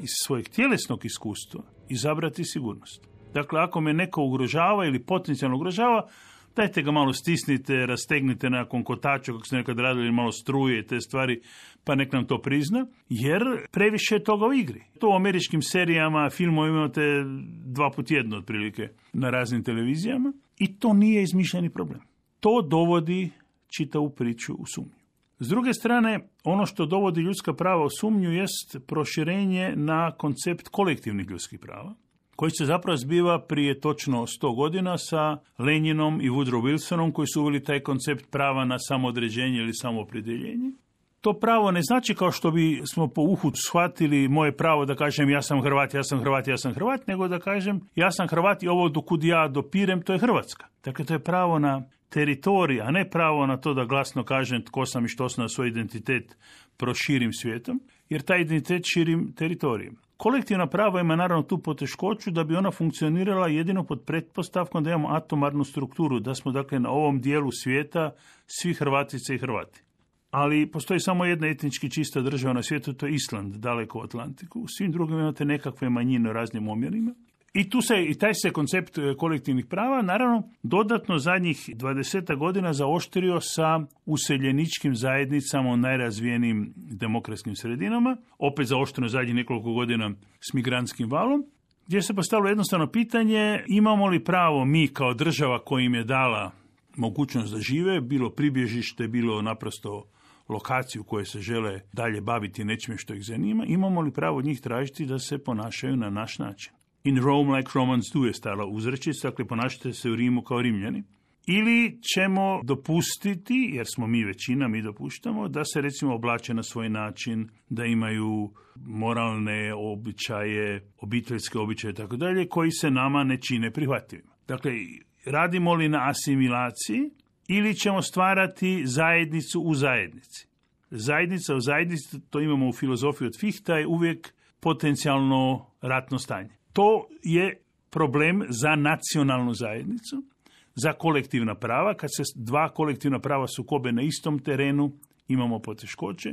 iz svojeg tjelesnog iskustva izabrati sigurnost. Dakle, ako me neko ugrožava ili potencijalno ugrožava, dajte ga malo stisnite, rastegnite nakon kotača, kako ste nekad radili, malo struje te stvari, pa nek nam to prizna, jer previše je toga u igri. To u američkim serijama, filmovima imate dva put jedno otprilike na raznim televizijama i to nije izmišljeni problem. To dovodi čitavu priču u sumnju. S druge strane, ono što dovodi ljudska prava u sumnju jest proširenje na koncept kolektivnih ljudskih prava, koji se zapravo zbiva prije točno 100 godina sa Leninom i Woodrow Wilsonom koji su uveli taj koncept prava na samoodređenje ili samoopredjeljenje. To pravo ne znači kao što bi smo po uhu shvatili moje pravo da kažem ja sam Hrvat, ja sam Hrvat, ja sam Hrvat, nego da kažem ja sam Hrvat i ovo dokud ja dopirem, to je Hrvatska. Dakle, to je pravo na teritorij, a ne pravo na to da glasno kažem tko sam i što sam na svoj identitet proširim svijetom, jer taj identitet širim teritorijem. Kolektivna prava ima naravno tu poteškoću da bi ona funkcionirala jedino pod pretpostavkom da imamo atomarnu strukturu, da smo dakle na ovom dijelu svijeta svi Hrvatice i Hrvati. Ali postoji samo jedna etnički čista država na svijetu, to je Island, daleko u Atlantiku. U svim drugim imate nekakve manjine u raznim omjerima. I tu se, i taj se koncept e, kolektivnih prava, naravno, dodatno zadnjih 20 godina zaoštrio sa useljeničkim zajednicama u najrazvijenim demokratskim sredinama, opet zaoštreno zadnjih nekoliko godina s migrantskim valom, gdje se postavilo jednostavno pitanje imamo li pravo mi kao država koja im je dala mogućnost da žive, bilo pribježište, bilo naprosto lokaciju koje se žele dalje baviti nečime što ih zanima, imamo li pravo od njih tražiti da se ponašaju na naš način. In Rome like Romans do je stala uzrečica, dakle ponašajte se u Rimu kao Rimljani. Ili ćemo dopustiti, jer smo mi većina, mi dopuštamo, da se recimo oblače na svoj način, da imaju moralne običaje, obiteljske običaje i tako dalje, koji se nama ne čine prihvatljivima. Dakle, radimo li na asimilaciji ili ćemo stvarati zajednicu u zajednici. Zajednica u zajednici, to imamo u filozofiji od Fihta, je uvijek potencijalno ratno stanje. To je problem za nacionalnu zajednicu, za kolektivna prava. Kad se dva kolektivna prava sukobe na istom terenu, imamo poteškoće.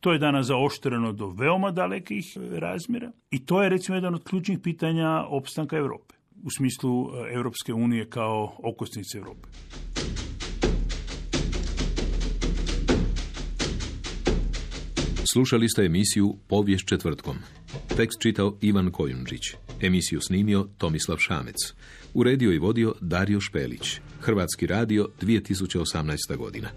To je danas zaoštreno do veoma dalekih razmjera i to je recimo jedan od ključnih pitanja opstanka Europe. u smislu e, Europske unije kao okosnice Europe. Slušali ste emisiju Povijest četvrtkom. Tekst čitao Ivan Kojundžić. Emisiju snimio Tomislav Šamec. Uredio i vodio Dario Špelić. Hrvatski radio 2018. godina.